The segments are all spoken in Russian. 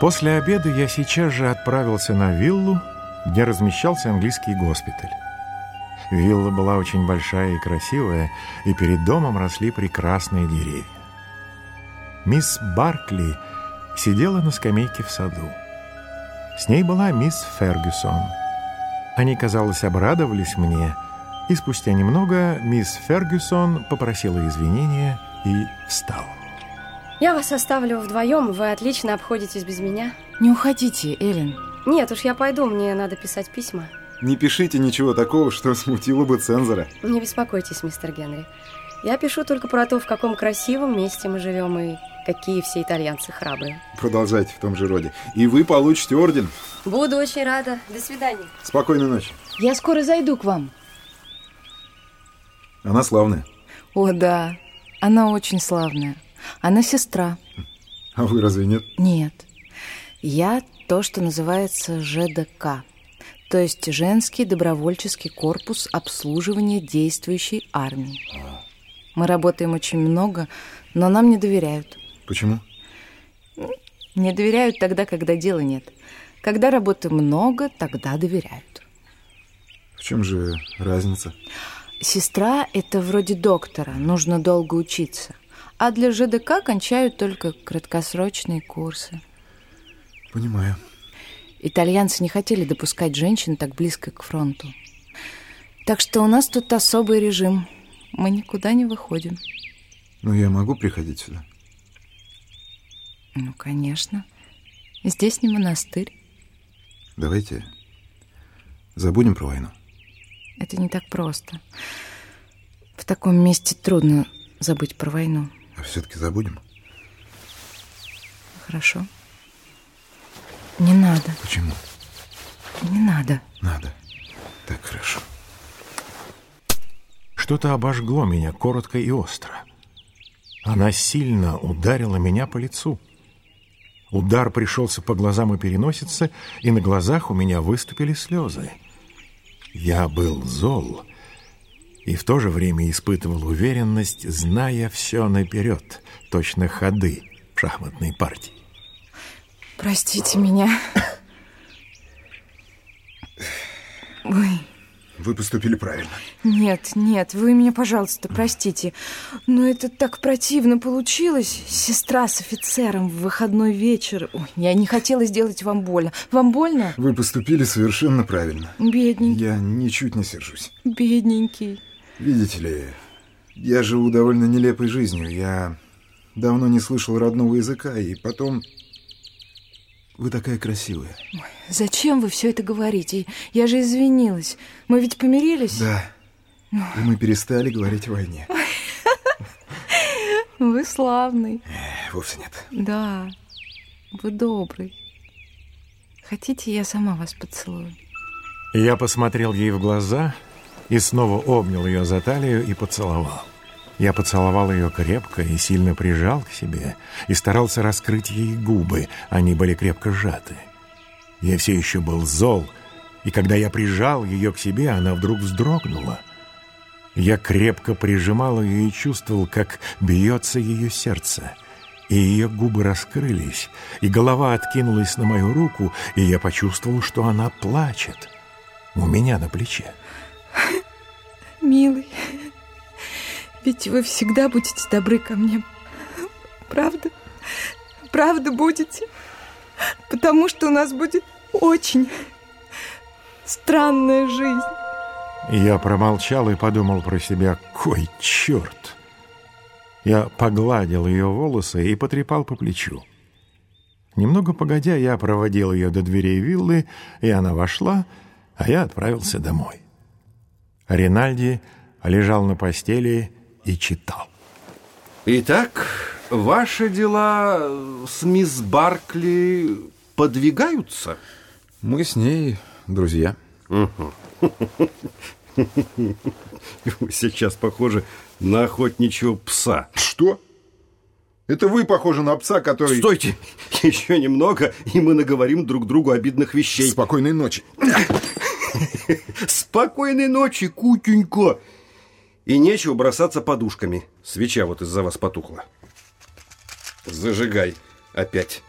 После обеда я сейчас же отправился на виллу, где размещался английский госпиталь. Вилла была очень большая и красивая, и перед домом росли прекрасные деревья. Мисс Баркли сидела на скамейке в саду. С ней была мисс Фергюсон. Они, казалось, обрадовались мне, и спустя немного мисс Фергюсон попросила извинения и встала. Я вас оставлю вдвоем, вы отлично обходитесь без меня. Не уходите, Эллен. Нет уж, я пойду, мне надо писать письма. Не пишите ничего такого, что смутило бы цензора. Не беспокойтесь, мистер Генри. Я пишу только про то, в каком красивом месте мы живем и какие все итальянцы храбрые. Продолжайте в том же роде. И вы получите орден. Буду очень рада. До свидания. Спокойной ночи. Я скоро зайду к вам. Она славная. О, да. Она очень славная. Она сестра. А вы разве нет? Нет. Я то, что называется ЖДК. То есть женский добровольческий корпус обслуживания действующей армии. Мы работаем очень много, но нам не доверяют. Почему? Не доверяют тогда, когда дела нет. Когда работы много, тогда доверяют. В чем же разница? Сестра – это вроде доктора, нужно долго учиться. А для ЖДК кончают только краткосрочные курсы. Понимаю. Итальянцы не хотели допускать женщин так близко к фронту. Так что у нас тут особый режим. Мы никуда не выходим. Ну, я могу приходить сюда? Ну, конечно. Здесь не монастырь. Давайте забудем про войну. Это не так просто. В таком месте трудно забыть про войну. Все-таки забудем? Хорошо. Не надо. Почему? Не надо. Надо. Так хорошо. Что-то обожгло меня коротко и остро. Она сильно ударила меня по лицу. Удар пришелся по глазам и переносице, и на глазах у меня выступили слезы. Я был зол и в то же время испытывал уверенность, зная все наперед, точно ходы в шахматной партии. Простите меня. Ой. Вы поступили правильно. Нет, нет, вы меня, пожалуйста, простите. Но это так противно получилось. Сестра с офицером в выходной вечер. Ой, я не хотела сделать вам больно. Вам больно? Вы поступили совершенно правильно. Бедненький. Я ничуть не сержусь. Бедненький. Видите ли, я живу довольно нелепой жизнью. Я давно не слышал родного языка, и потом вы такая красивая. Ой, зачем вы все это говорите? Я же извинилась. Мы ведь помирились? Да. И мы перестали говорить о войне. Вы славный. Э, вовсе нет. Да, вы добрый. Хотите, я сама вас поцелую? Я посмотрел ей в глаза и снова обнял ее за талию и поцеловал. Я поцеловал ее крепко и сильно прижал к себе и старался раскрыть ей губы, они были крепко сжаты. Я все еще был зол, и когда я прижал ее к себе, она вдруг вздрогнула. Я крепко прижимал ее и чувствовал, как бьется ее сердце. И ее губы раскрылись, и голова откинулась на мою руку, и я почувствовал, что она плачет у меня на плече. Милый, ведь вы всегда будете добры ко мне. Правда? Правда будете? Потому что у нас будет очень странная жизнь. Я промолчал и подумал про себя, кой черт. Я погладил ее волосы и потрепал по плечу. Немного погодя, я проводил ее до дверей виллы, и она вошла, а я отправился домой. Ринальди лежал на постели и читал. Итак, ваши дела с мисс Баркли подвигаются? Мы с ней друзья. Сейчас похоже на охотничьего пса. Что? Это вы похожи на пса, который... Стойте! Еще немного, и мы наговорим друг другу обидных вещей. Спокойной ночи. Спокойной ночи, кутенько. И нечего бросаться подушками. Свеча вот из-за вас потухла. Зажигай опять.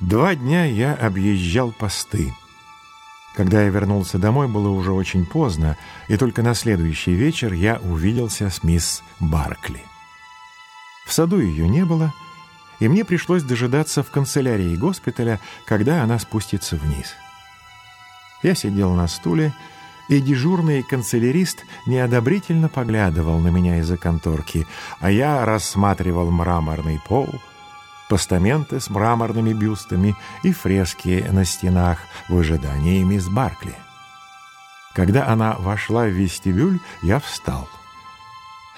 Два дня я объезжал посты. Когда я вернулся домой, было уже очень поздно, и только на следующий вечер я увиделся с мисс Баркли. В саду ее не было, и мне пришлось дожидаться в канцелярии госпиталя, когда она спустится вниз. Я сидел на стуле, и дежурный канцелярист неодобрительно поглядывал на меня из-за конторки, а я рассматривал мраморный пол, постаменты с мраморными бюстами и фрески на стенах в ожидании мисс Баркли. Когда она вошла в вестибюль, я встал.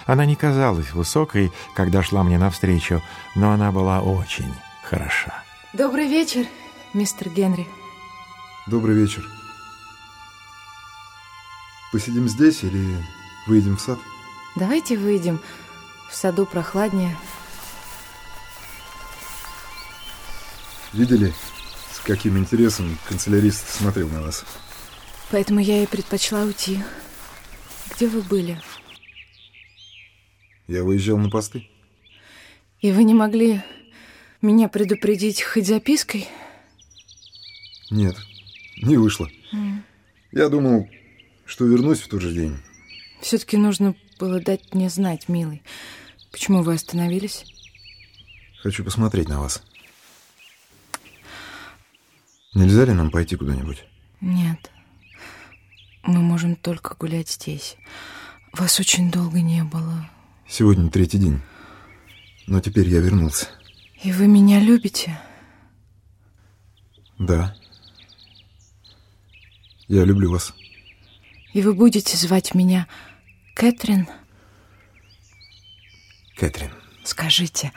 Она не казалась высокой, когда шла мне навстречу, но она была очень хороша. Добрый вечер, мистер Генри. Добрый вечер. Посидим здесь или выйдем в сад? Давайте выйдем. В саду прохладнее. Видели, с каким интересом канцелярист смотрел на вас? Поэтому я и предпочла уйти. Где вы были? Я выезжал на посты. И вы не могли меня предупредить хоть запиской? Нет, не вышло. Mm. Я думал, что вернусь в тот же день. Все-таки нужно было дать мне знать, милый. Почему вы остановились? Хочу посмотреть на вас. Нельзя ли нам пойти куда-нибудь? Нет. Мы можем только гулять здесь. Вас очень долго не было. Сегодня третий день. Но теперь я вернулся. И вы меня любите? Да. Я люблю вас. И вы будете звать меня Кэтрин? Кэтрин. Скажите,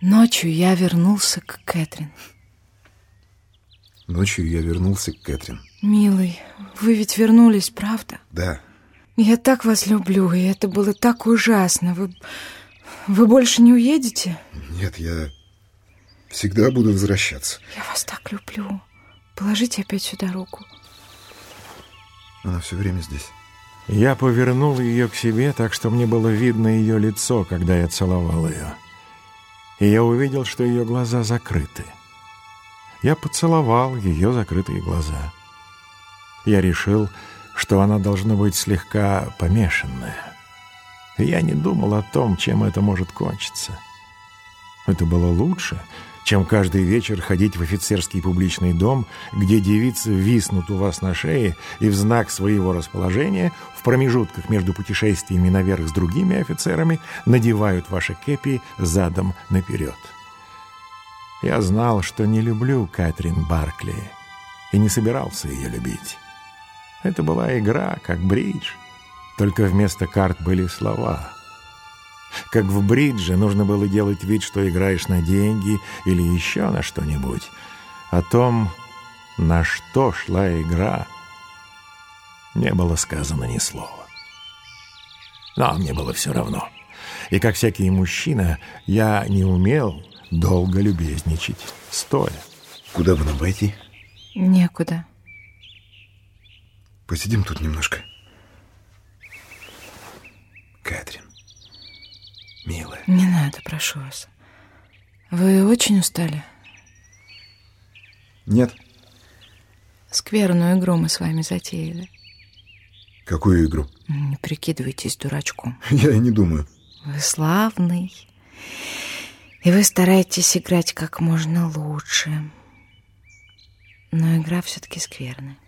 ночью я вернулся к Кэтрин. Ночью я вернулся к Кэтрин. Милый, вы ведь вернулись, правда? Да. Я так вас люблю, и это было так ужасно. Вы, вы больше не уедете? Нет, я всегда буду возвращаться. Я вас так люблю. Положите опять сюда руку. Она все время здесь. Я повернул ее к себе, так что мне было видно ее лицо, когда я целовал ее. И я увидел, что ее глаза закрыты. Я поцеловал ее закрытые глаза. Я решил, что она должна быть слегка помешанная. я не думал о том, чем это может кончиться. Это было лучше, чем каждый вечер ходить в офицерский публичный дом, где девицы виснут у вас на шее и в знак своего расположения в промежутках между путешествиями наверх с другими офицерами надевают ваши кепи задом наперед. Я знал, что не люблю Кэтрин Баркли и не собирался ее любить. Это была игра, как бридж, только вместо карт были слова — как в бридже нужно было делать вид, что играешь на деньги или еще на что-нибудь. О том, на что шла игра, не было сказано ни слова. Но мне было все равно. И как всякий мужчина, я не умел долго любезничать, стоя. Куда бы нам пойти? Некуда. Посидим тут немножко. Кэтрин милая. Не надо, прошу вас. Вы очень устали? Нет. Скверную игру мы с вами затеяли. Какую игру? Не прикидывайтесь дурачком. Я и не думаю. Вы славный. И вы стараетесь играть как можно лучше. Но игра все-таки скверная.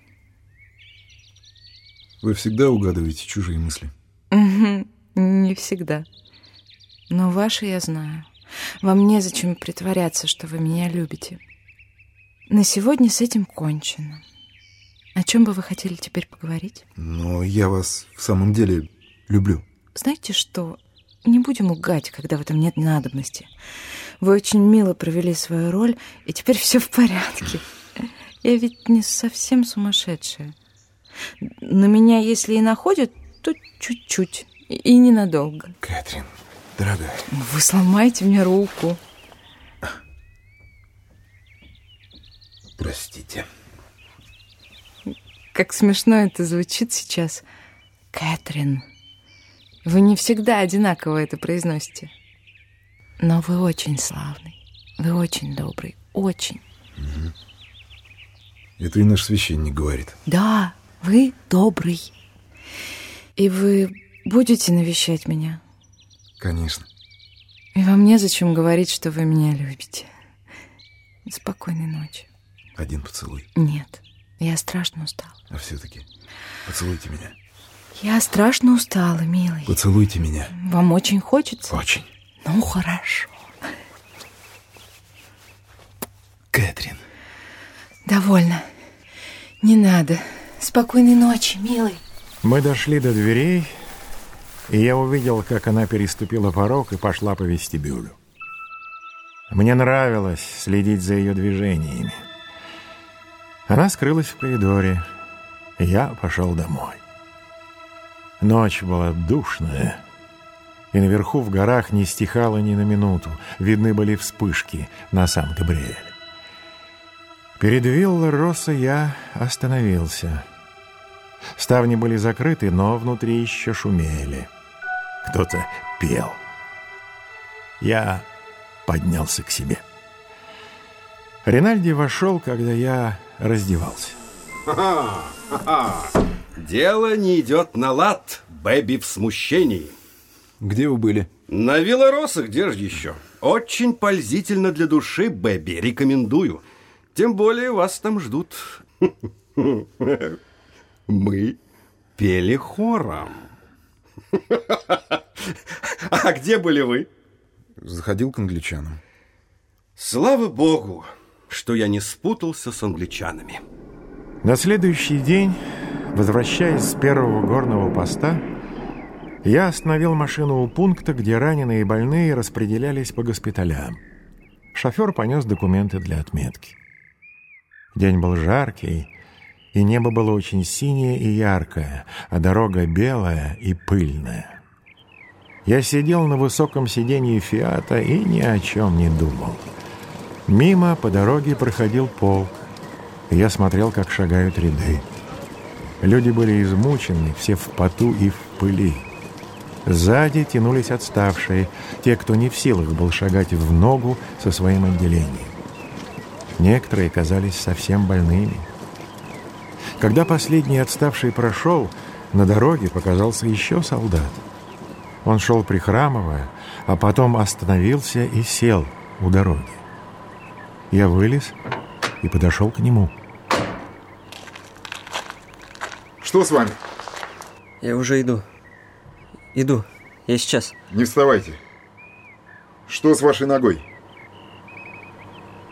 Вы всегда угадываете чужие мысли? Не всегда. Но ваши я знаю. Вам незачем притворяться, что вы меня любите. На сегодня с этим кончено. О чем бы вы хотели теперь поговорить? Но я вас в самом деле люблю. Знаете что? Не будем лгать, когда в этом нет надобности. Вы очень мило провели свою роль, и теперь все в порядке. Я ведь не совсем сумасшедшая. На меня, если и находят, то чуть-чуть и ненадолго. Кэтрин, дорогая. Вы сломаете мне руку. Простите. Как смешно это звучит сейчас. Кэтрин, вы не всегда одинаково это произносите. Но вы очень славный, вы очень добрый, очень. Это и наш священник говорит. Да, вы добрый. И вы будете навещать меня? Конечно. И вам незачем говорить, что вы меня любите. Спокойной ночи. Один поцелуй. Нет, я страшно устала. А все-таки поцелуйте меня. Я страшно устала, милый. Поцелуйте меня. Вам очень хочется? Очень. Ну, хорошо. Кэтрин. Довольно. Не надо. Спокойной ночи, милый. Мы дошли до дверей, и я увидел, как она переступила порог и пошла по вестибюлю. Мне нравилось следить за ее движениями. Она скрылась в коридоре, и я пошел домой. Ночь была душная, и наверху в горах не стихало ни на минуту. Видны были вспышки на Сан-Габриэле. Перед виллой Росса я остановился. Ставни были закрыты, но внутри еще шумели. Кто-то пел. Я поднялся к себе. Ринальди вошел, когда я раздевался. Дело не идет на лад, Бэби в смущении. Где вы были? На Виллароса, где же еще? Очень пользительно для души, Бэби, рекомендую. Тем более вас там ждут. Мы пели хором. А где были вы? Заходил к англичанам. Слава богу, что я не спутался с англичанами. На следующий день, возвращаясь с первого горного поста, я остановил машину у пункта, где раненые и больные распределялись по госпиталям. Шофер понес документы для отметки. День был жаркий, и небо было очень синее и яркое, а дорога белая и пыльная. Я сидел на высоком сиденье «Фиата» и ни о чем не думал. Мимо по дороге проходил полк. Я смотрел, как шагают ряды. Люди были измучены, все в поту и в пыли. Сзади тянулись отставшие, те, кто не в силах был шагать в ногу со своим отделением. Некоторые казались совсем больными. Когда последний отставший прошел, на дороге показался еще солдат. Он шел прихрамывая, а потом остановился и сел у дороги. Я вылез и подошел к нему. Что с вами? Я уже иду. Иду. Я сейчас. Не вставайте. Что с вашей ногой?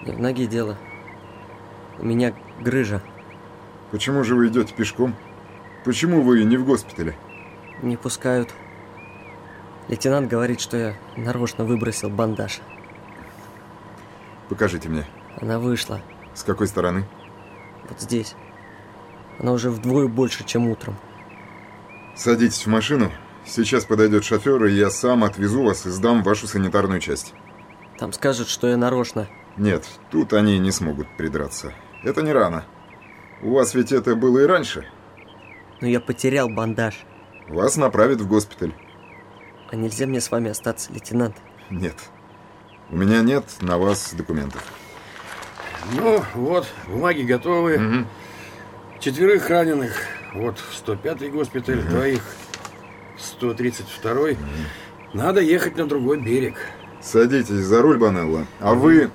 Не в ноге дело. У меня грыжа. Почему же вы идете пешком? Почему вы не в госпитале? Не пускают. Лейтенант говорит, что я нарочно выбросил бандаж. Покажите мне. Она вышла. С какой стороны? Вот здесь. Она уже вдвое больше, чем утром. Садитесь в машину. Сейчас подойдет шофер, и я сам отвезу вас и сдам вашу санитарную часть. Там скажут, что я нарочно. Нет, тут они не смогут придраться. Это не рано. У вас ведь это было и раньше. Но я потерял бандаж. Вас направят в госпиталь. А нельзя мне с вами остаться, лейтенант? Нет. У меня нет на вас документов. Ну, вот, бумаги готовы. Мгм. Четверых раненых. Вот в 105-й госпиталь, двоих в 132-й. Надо ехать на другой берег. Садитесь за руль, Банелла. А вы...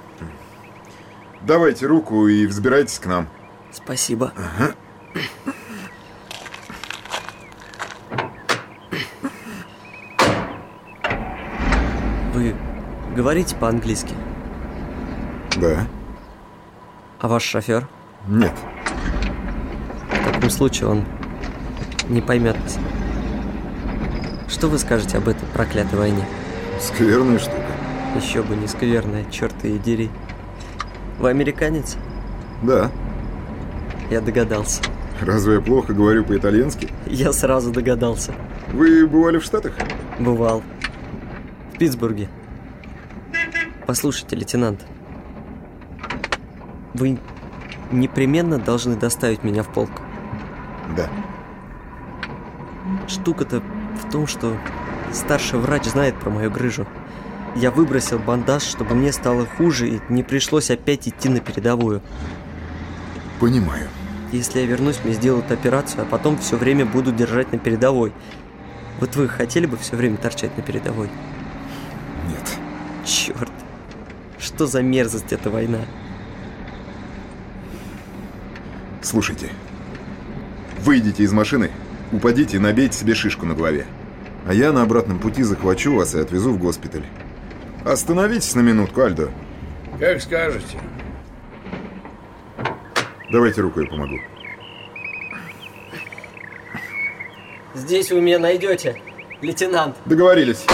Давайте руку и взбирайтесь к нам. Спасибо. Вы говорите по-английски? Да. А ваш шофер? Нет. В таком случае он не поймет. Что вы скажете об этой проклятой войне? Скверная штука. Еще бы не скверная, черт и дери. Вы американец? Да. Я догадался. Разве я плохо говорю по-итальянски? Я сразу догадался. Вы бывали в Штатах? Бывал. В Питтсбурге. Послушайте, лейтенант. Вы непременно должны доставить меня в полк. Да. Штука-то в том, что старший врач знает про мою грыжу. Я выбросил бандаж, чтобы мне стало хуже и не пришлось опять идти на передовую. Понимаю. Если я вернусь, мне сделают операцию, а потом все время буду держать на передовой. Вот вы хотели бы все время торчать на передовой? Нет. Черт. Что за мерзость эта война? Слушайте. Выйдите из машины, упадите и набейте себе шишку на голове. А я на обратном пути захвачу вас и отвезу в госпиталь. Остановитесь на минутку, Альдо. Как скажете. Давайте рукой помогу. Здесь вы меня найдете, лейтенант. Договорились.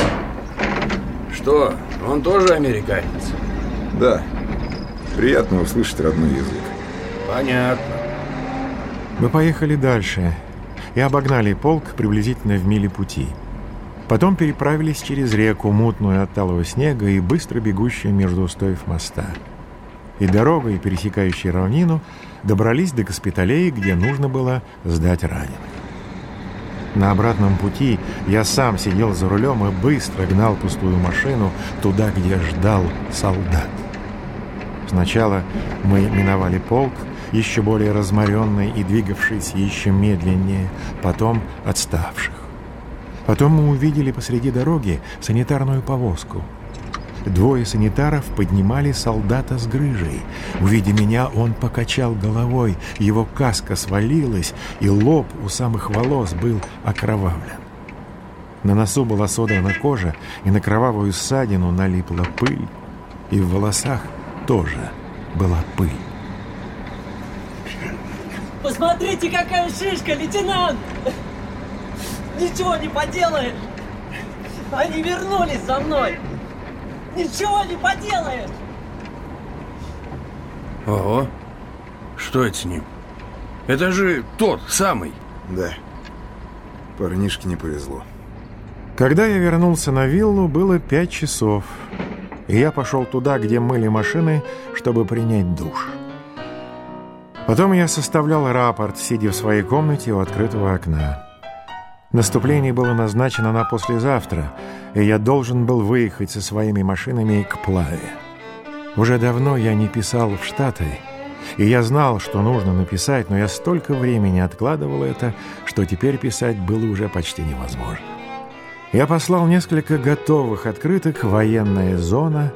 Что, он тоже американец? Да. Приятно услышать родной язык. Понятно. Мы поехали дальше и обогнали полк приблизительно в миле пути. Потом переправились через реку, мутную от талого снега и быстро бегущую между устоев моста. И дорогой, пересекающей равнину, добрались до госпиталей, где нужно было сдать раненых. На обратном пути я сам сидел за рулем и быстро гнал пустую машину туда, где ждал солдат. Сначала мы миновали полк, еще более разморенный и двигавшийся еще медленнее, потом отставших. Потом мы увидели посреди дороги санитарную повозку. Двое санитаров поднимали солдата с грыжей. Увидя меня, он покачал головой, его каска свалилась, и лоб у самых волос был окровавлен. На носу была содрана кожа, и на кровавую ссадину налипла пыль, и в волосах тоже была пыль. Посмотрите, какая шишка, лейтенант! Ничего не поделаешь! Они вернулись за мной! Ничего не поделаешь! Ого. Что это с ним? Это же тот самый. Да. Парнишке не повезло. Когда я вернулся на виллу, было пять часов, и я пошел туда, где мыли машины, чтобы принять душ. Потом я составлял рапорт, сидя в своей комнате у открытого окна. Наступление было назначено на послезавтра, и я должен был выехать со своими машинами к Плаве. Уже давно я не писал в Штаты, и я знал, что нужно написать, но я столько времени откладывал это, что теперь писать было уже почти невозможно. Я послал несколько готовых открыток «Военная зона»,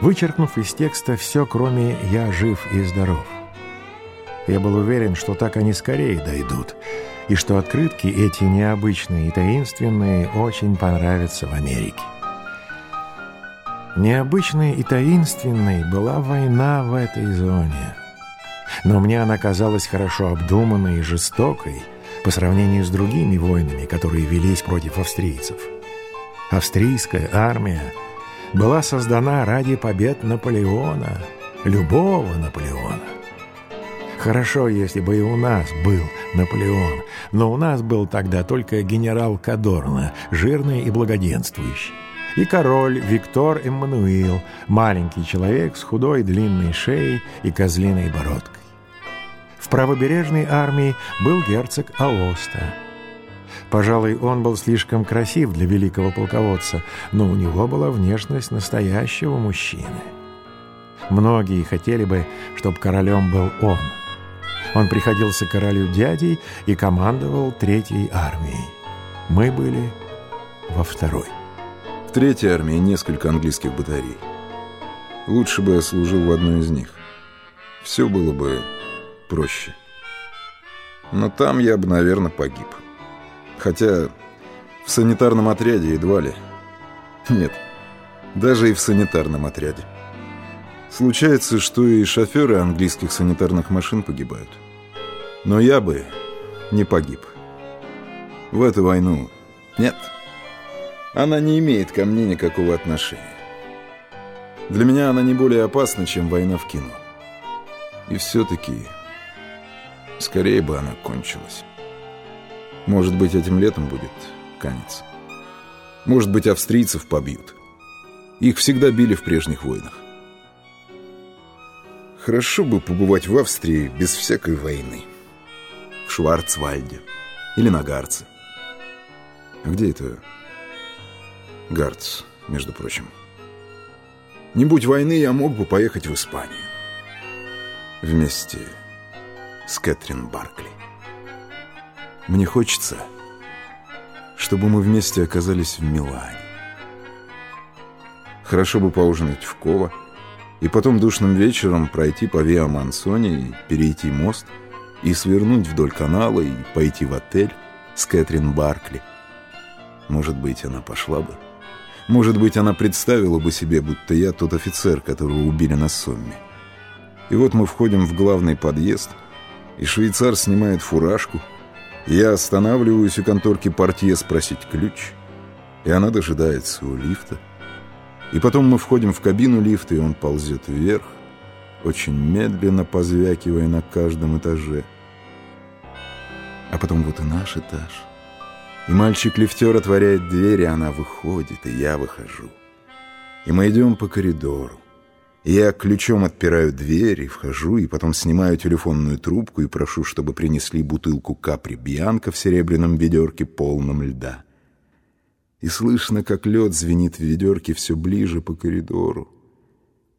вычеркнув из текста все, кроме «Я жив и здоров». Я был уверен, что так они скорее дойдут, и что открытки эти необычные и таинственные очень понравятся в Америке. Необычной и таинственной была война в этой зоне. Но мне она казалась хорошо обдуманной и жестокой по сравнению с другими войнами, которые велись против австрийцев. Австрийская армия была создана ради побед Наполеона, любого Наполеона. Хорошо, если бы и у нас был Наполеон, но у нас был тогда только генерал Кадорна, жирный и благоденствующий. И король Виктор Эммануил, маленький человек с худой длинной шеей и козлиной бородкой. В правобережной армии был герцог Аоста. Пожалуй, он был слишком красив для великого полководца, но у него была внешность настоящего мужчины. Многие хотели бы, чтобы королем был он – он приходился королю дядей и командовал третьей армией. Мы были во второй. В третьей армии несколько английских батарей. Лучше бы я служил в одной из них. Все было бы проще. Но там я бы, наверное, погиб. Хотя в санитарном отряде едва ли. Нет, даже и в санитарном отряде. Случается, что и шоферы английских санитарных машин погибают. Но я бы не погиб. В эту войну нет. Она не имеет ко мне никакого отношения. Для меня она не более опасна, чем война в кино. И все-таки скорее бы она кончилась. Может быть, этим летом будет конец. Может быть, австрийцев побьют. Их всегда били в прежних войнах. Хорошо бы побывать в Австрии без всякой войны в Шварцвальде или на Гарце. А где это Гарц, между прочим? Не будь войны, я мог бы поехать в Испанию. Вместе с Кэтрин Баркли. Мне хочется, чтобы мы вместе оказались в Милане. Хорошо бы поужинать в Ково, и потом душным вечером пройти по Виа Мансоне перейти мост, и свернуть вдоль канала и пойти в отель с Кэтрин Баркли. Может быть, она пошла бы. Может быть, она представила бы себе, будто я тот офицер, которого убили на Сомме. И вот мы входим в главный подъезд, и швейцар снимает фуражку, я останавливаюсь у конторки портье спросить ключ, и она дожидается у лифта. И потом мы входим в кабину лифта, и он ползет вверх, очень медленно позвякивая на каждом этаже. А потом вот и наш этаж. И мальчик-лифтер отворяет дверь, и она выходит, и я выхожу. И мы идем по коридору. Я ключом отпираю дверь и вхожу, и потом снимаю телефонную трубку и прошу, чтобы принесли бутылку капри Бьянка в серебряном ведерке, полном льда и слышно, как лед звенит в ведерке все ближе по коридору.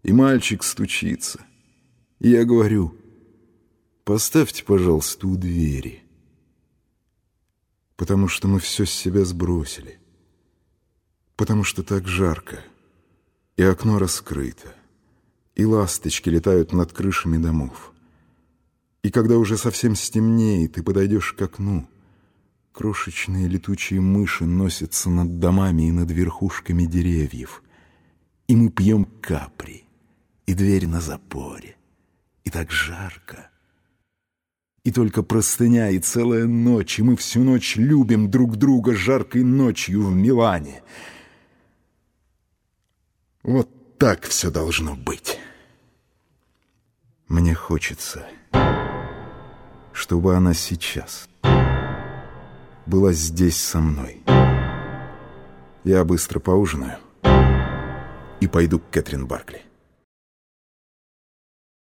И мальчик стучится. И я говорю, поставьте, пожалуйста, у двери. Потому что мы все с себя сбросили. Потому что так жарко. И окно раскрыто. И ласточки летают над крышами домов. И когда уже совсем стемнеет, ты подойдешь к окну — Крошечные летучие мыши носятся над домами и над верхушками деревьев. И мы пьем капри, и дверь на запоре, и так жарко. И только простыня, и целая ночь, и мы всю ночь любим друг друга жаркой ночью в Милане. Вот так все должно быть. Мне хочется, чтобы она сейчас была здесь со мной. Я быстро поужинаю и пойду к Кэтрин Баркли.